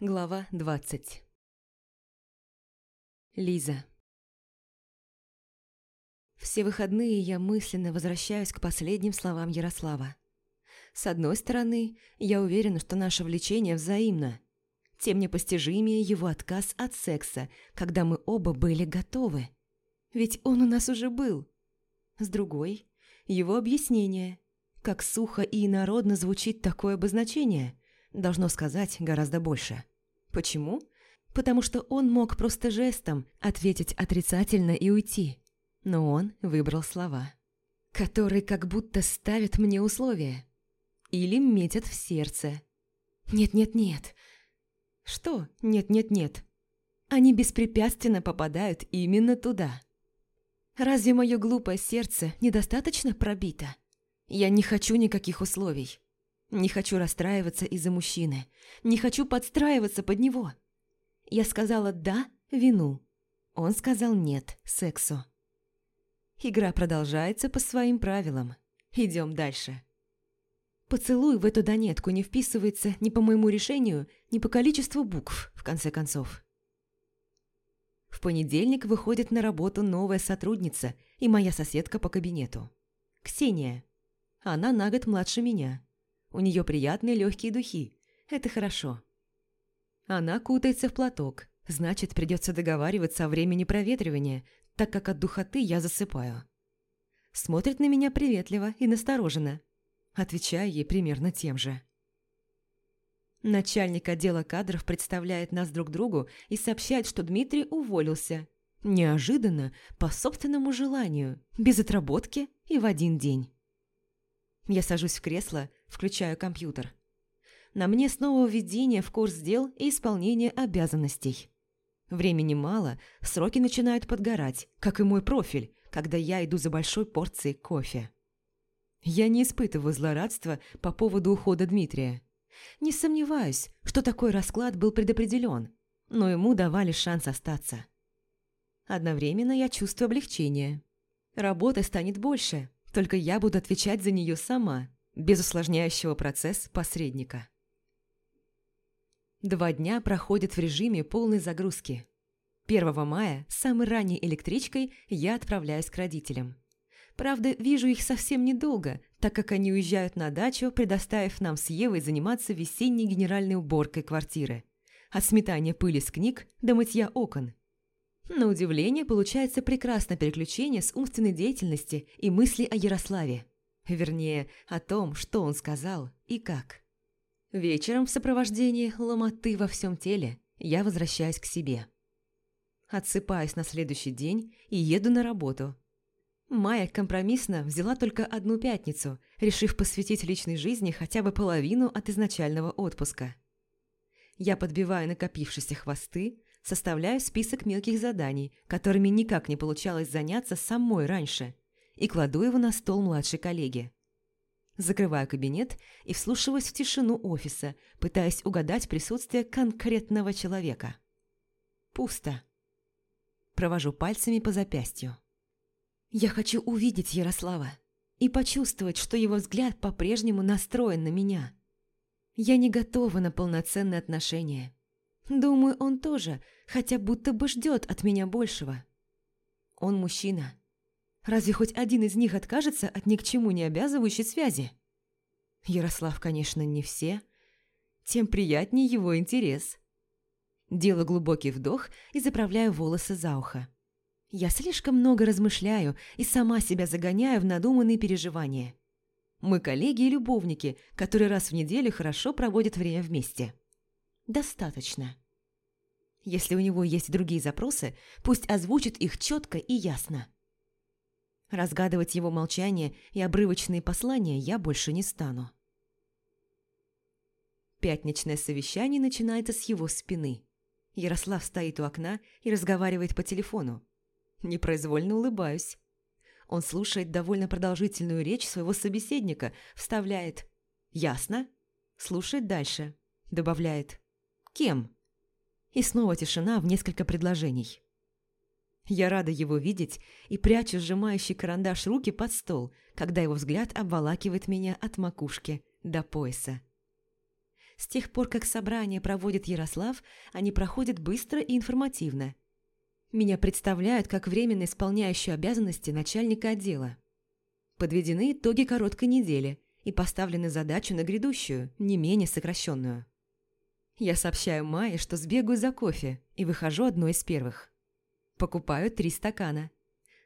Глава 20 Лиза Все выходные я мысленно возвращаюсь к последним словам Ярослава. С одной стороны, я уверена, что наше влечение взаимно. Тем непостижимее его отказ от секса, когда мы оба были готовы. Ведь он у нас уже был. С другой, его объяснение. Как сухо и инородно звучит такое обозначение – должно сказать гораздо больше. Почему? Потому что он мог просто жестом ответить отрицательно и уйти. Но он выбрал слова, которые как будто ставят мне условия. Или метят в сердце. Нет-нет-нет. Что нет-нет-нет? Они беспрепятственно попадают именно туда. Разве мое глупое сердце недостаточно пробито? Я не хочу никаких условий. Не хочу расстраиваться из-за мужчины. Не хочу подстраиваться под него. Я сказала «да» вину. Он сказал «нет» сексу. Игра продолжается по своим правилам. Идем дальше. Поцелуй в эту донетку не вписывается ни по моему решению, ни по количеству букв, в конце концов. В понедельник выходит на работу новая сотрудница и моя соседка по кабинету. Ксения. Она на год младше меня. У нее приятные легкие духи. Это хорошо. Она кутается в платок. Значит, придется договариваться о времени проветривания, так как от духоты я засыпаю. Смотрит на меня приветливо и настороженно. Отвечаю ей примерно тем же. Начальник отдела кадров представляет нас друг другу и сообщает, что Дмитрий уволился. Неожиданно, по собственному желанию, без отработки и в один день. Я сажусь в кресло, включаю компьютер. На мне снова введение в курс дел и исполнение обязанностей. Времени мало, сроки начинают подгорать, как и мой профиль, когда я иду за большой порцией кофе. Я не испытываю злорадства по поводу ухода Дмитрия. Не сомневаюсь, что такой расклад был предопределен, но ему давали шанс остаться. Одновременно я чувствую облегчение. Работы станет больше, только я буду отвечать за нее сама, без усложняющего процесс посредника. Два дня проходят в режиме полной загрузки. 1 мая, самой ранней электричкой, я отправляюсь к родителям. Правда, вижу их совсем недолго, так как они уезжают на дачу, предоставив нам с Евой заниматься весенней генеральной уборкой квартиры. От сметания пыли с книг до мытья окон. На удивление, получается прекрасное переключение с умственной деятельности и мысли о Ярославе. Вернее, о том, что он сказал и как. Вечером в сопровождении ломоты во всем теле я возвращаюсь к себе. Отсыпаюсь на следующий день и еду на работу. Майя компромиссно взяла только одну пятницу, решив посвятить личной жизни хотя бы половину от изначального отпуска. Я подбиваю накопившиеся хвосты, составляю список мелких заданий, которыми никак не получалось заняться самой раньше, и кладу его на стол младшей коллеги. Закрываю кабинет и вслушиваюсь в тишину офиса, пытаясь угадать присутствие конкретного человека. Пусто. Провожу пальцами по запястью. Я хочу увидеть Ярослава и почувствовать, что его взгляд по-прежнему настроен на меня. Я не готова на полноценные отношения. Думаю, он тоже, хотя будто бы ждет от меня большего. Он мужчина. Разве хоть один из них откажется от ни к чему не обязывающей связи? Ярослав, конечно, не все. Тем приятнее его интерес. Делаю глубокий вдох и заправляю волосы за ухо. Я слишком много размышляю и сама себя загоняю в надуманные переживания. Мы коллеги и любовники, которые раз в неделю хорошо проводят время вместе достаточно. Если у него есть другие запросы, пусть озвучит их четко и ясно. Разгадывать его молчание и обрывочные послания я больше не стану. Пятничное совещание начинается с его спины. Ярослав стоит у окна и разговаривает по телефону. Непроизвольно улыбаюсь. Он слушает довольно продолжительную речь своего собеседника, вставляет «Ясно?» Слушает дальше. Добавляет Кем? И снова тишина в несколько предложений. Я рада его видеть и прячу сжимающий карандаш руки под стол, когда его взгляд обволакивает меня от макушки до пояса. С тех пор, как собрание проводит Ярослав, они проходят быстро и информативно. Меня представляют как временно исполняющую обязанности начальника отдела. Подведены итоги короткой недели и поставлены задачу на грядущую, не менее сокращенную. Я сообщаю Майе, что сбегаю за кофе и выхожу одной из первых. Покупаю три стакана.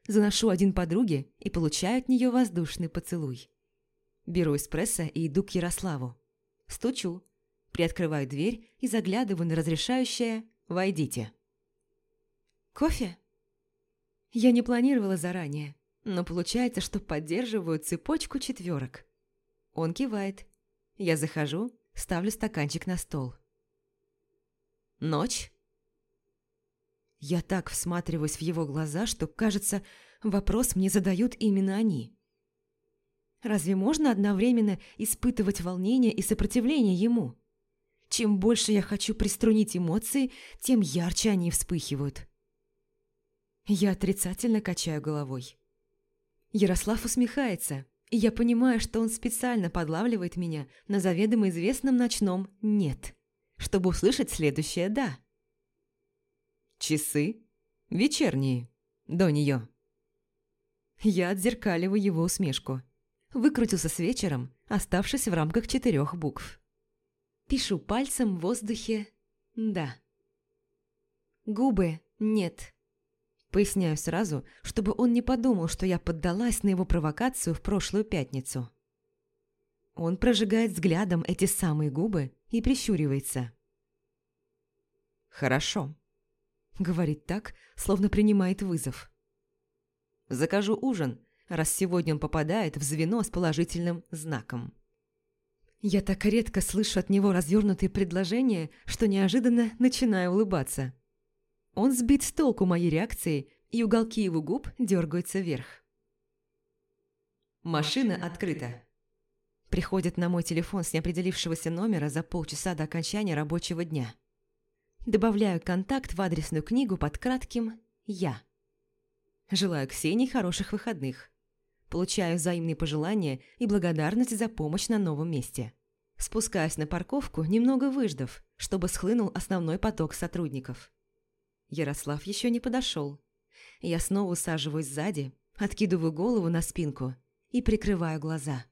Заношу один подруге и получаю от нее воздушный поцелуй. Беру эспрессо и иду к Ярославу. Стучу, приоткрываю дверь и заглядываю на разрешающее «Войдите». «Кофе?» Я не планировала заранее, но получается, что поддерживаю цепочку четверок. Он кивает. Я захожу, ставлю стаканчик на стол. «Ночь?» Я так всматриваюсь в его глаза, что, кажется, вопрос мне задают именно они. Разве можно одновременно испытывать волнение и сопротивление ему? Чем больше я хочу приструнить эмоции, тем ярче они вспыхивают. Я отрицательно качаю головой. Ярослав усмехается, и я понимаю, что он специально подлавливает меня на заведомо известном ночном «нет», чтобы услышать следующее «да». Часы? Вечерние. До нее. Я отзеркаливаю его усмешку выкрутился с вечером, оставшись в рамках четырех букв. Пишу пальцем в воздухе «да». Губы «нет». Поясняю сразу, чтобы он не подумал, что я поддалась на его провокацию в прошлую пятницу. Он прожигает взглядом эти самые губы и прищуривается. «Хорошо», — говорит так, словно принимает вызов. «Закажу ужин, раз сегодня он попадает в звено с положительным знаком. Я так редко слышу от него развернутые предложения, что неожиданно начинаю улыбаться. Он сбит с толку моей реакцией, и уголки его губ дергаются вверх. Машина открыта. Приходит на мой телефон с неопределившегося номера за полчаса до окончания рабочего дня. Добавляю контакт в адресную книгу под кратким «Я». Желаю Ксении хороших выходных. Получаю взаимные пожелания и благодарность за помощь на новом месте. Спускаюсь на парковку, немного выждав, чтобы схлынул основной поток сотрудников. Ярослав еще не подошел. Я снова усаживаюсь сзади, откидываю голову на спинку и прикрываю глаза.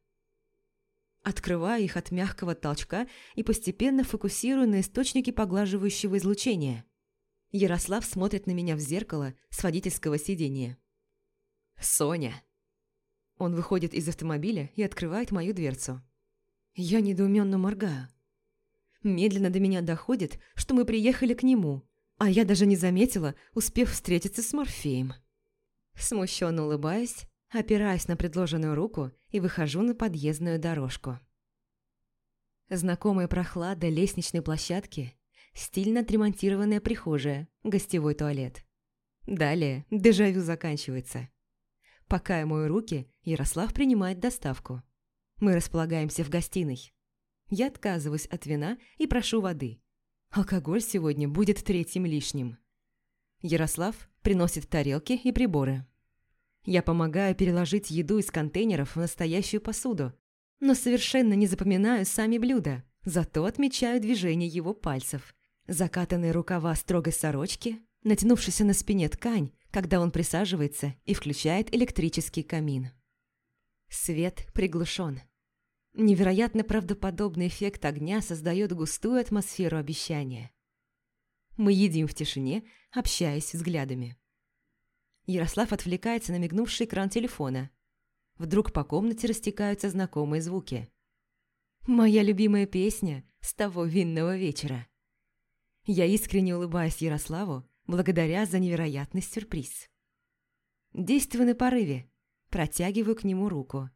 Открываю их от мягкого толчка и постепенно фокусирую на источнике поглаживающего излучения. Ярослав смотрит на меня в зеркало с водительского сидения. «Соня!» Он выходит из автомобиля и открывает мою дверцу. Я недоуменно моргаю. Медленно до меня доходит, что мы приехали к нему, а я даже не заметила, успев встретиться с Морфеем. Смущенно улыбаюсь, опираясь на предложенную руку и выхожу на подъездную дорожку. Знакомая прохлада лестничной площадки, стильно отремонтированная прихожая, гостевой туалет. Далее дежавю заканчивается. Пока я мою руки, Ярослав принимает доставку. Мы располагаемся в гостиной. Я отказываюсь от вина и прошу воды. Алкоголь сегодня будет третьим лишним. Ярослав приносит тарелки и приборы. Я помогаю переложить еду из контейнеров в настоящую посуду, но совершенно не запоминаю сами блюда, зато отмечаю движение его пальцев. Закатанные рукава строгой сорочки, натянувшаяся на спине ткань, когда он присаживается и включает электрический камин. Свет приглушен. Невероятно правдоподобный эффект огня создает густую атмосферу обещания. Мы едим в тишине, общаясь взглядами. Ярослав отвлекается на мигнувший экран телефона. Вдруг по комнате растекаются знакомые звуки. Моя любимая песня с того винного вечера. Я искренне улыбаюсь Ярославу, благодаря за невероятный сюрприз. Действую на порыве, протягиваю к нему руку.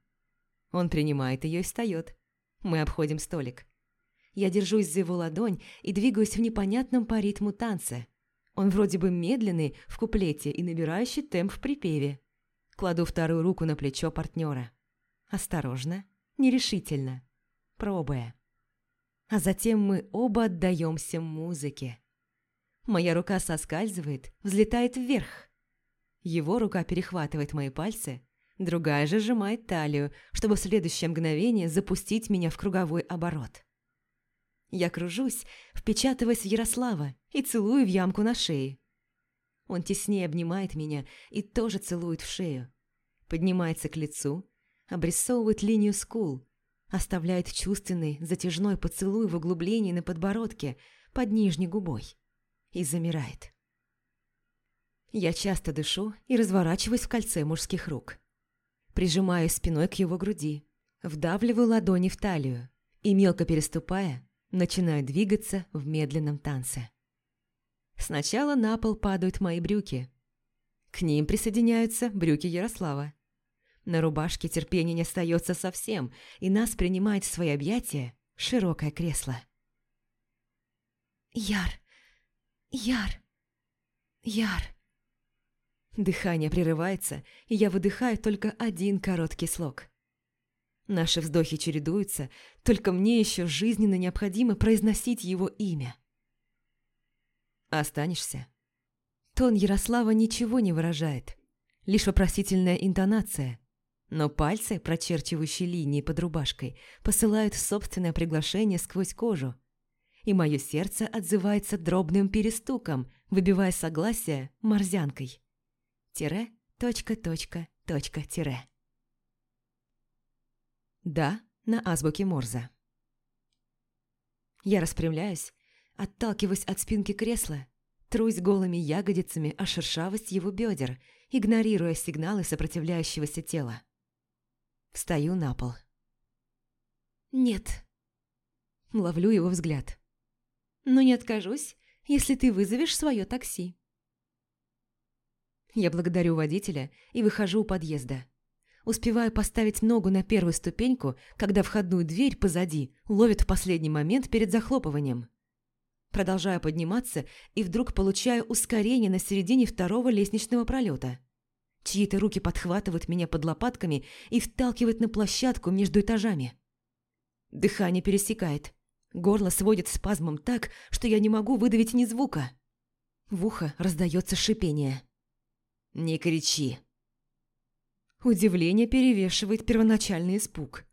Он принимает ее и встает. Мы обходим столик. Я держусь за его ладонь и двигаюсь в непонятном по ритму танце. Он вроде бы медленный в куплете и набирающий темп в припеве. Кладу вторую руку на плечо партнера. Осторожно, нерешительно, пробуя. А затем мы оба отдаемся музыке. Моя рука соскальзывает, взлетает вверх. Его рука перехватывает мои пальцы, другая же сжимает талию, чтобы в следующее мгновение запустить меня в круговой оборот. Я кружусь, впечатываясь в Ярослава и целую в ямку на шее. Он теснее обнимает меня и тоже целует в шею. Поднимается к лицу, обрисовывает линию скул, оставляет чувственный, затяжной поцелуй в углублении на подбородке под нижней губой и замирает. Я часто дышу и разворачиваюсь в кольце мужских рук. Прижимаю спиной к его груди, вдавливаю ладони в талию и, мелко переступая, начинаю двигаться в медленном танце. Сначала на пол падают мои брюки. К ним присоединяются брюки Ярослава. На рубашке терпения не остается совсем, и нас принимает в свои объятия широкое кресло. «Яр! Яр! Яр!» Дыхание прерывается, и я выдыхаю только один короткий слог. Наши вздохи чередуются, только мне еще жизненно необходимо произносить его имя. «Останешься?» Тон Ярослава ничего не выражает, лишь вопросительная интонация, но пальцы, прочерчивающие линии под рубашкой, посылают собственное приглашение сквозь кожу, и мое сердце отзывается дробным перестуком, выбивая согласие морзянкой. Тире, точка, точка, точка, тире. Да, на азбуке Морзе. Я распрямляюсь, отталкиваюсь от спинки кресла, трусь голыми ягодицами о шершавость его бедер, игнорируя сигналы сопротивляющегося тела. Встаю на пол. «Нет». Ловлю его взгляд. «Но не откажусь, если ты вызовешь свое такси». Я благодарю водителя и выхожу у подъезда. Успеваю поставить ногу на первую ступеньку, когда входную дверь позади ловит в последний момент перед захлопыванием. Продолжаю подниматься и вдруг получаю ускорение на середине второго лестничного пролета. Чьи-то руки подхватывают меня под лопатками и вталкивают на площадку между этажами. Дыхание пересекает. Горло сводит спазмом так, что я не могу выдавить ни звука. В ухо раздается шипение. «Не кричи!» Удивление перевешивает первоначальный испуг.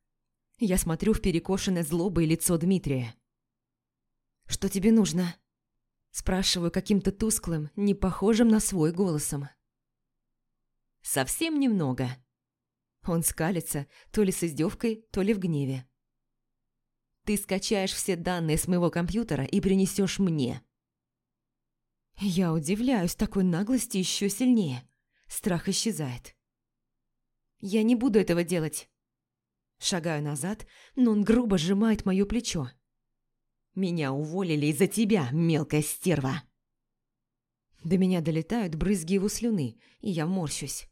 Я смотрю в перекошенное злобой лицо Дмитрия. «Что тебе нужно?» Спрашиваю каким-то тусклым, не похожим на свой голосом. «Совсем немного». Он скалится, то ли с издевкой, то ли в гневе. «Ты скачаешь все данные с моего компьютера и принесешь мне». Я удивляюсь такой наглости еще сильнее. Страх исчезает. «Я не буду этого делать». Шагаю назад, но он грубо сжимает мое плечо. «Меня уволили из-за тебя, мелкая стерва!» До меня долетают брызги его слюны, и я морщусь.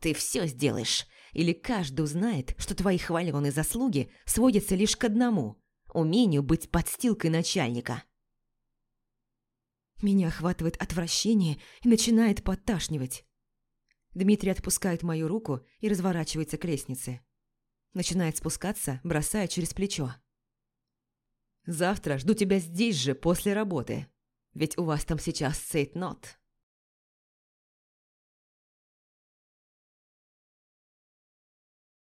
«Ты все сделаешь, или каждый узнает, что твои хваленые заслуги сводятся лишь к одному – умению быть подстилкой начальника». Меня охватывает отвращение и начинает подташнивать. Дмитрий отпускает мою руку и разворачивается к лестнице. Начинает спускаться, бросая через плечо. «Завтра жду тебя здесь же, после работы. Ведь у вас там сейчас цейтнот».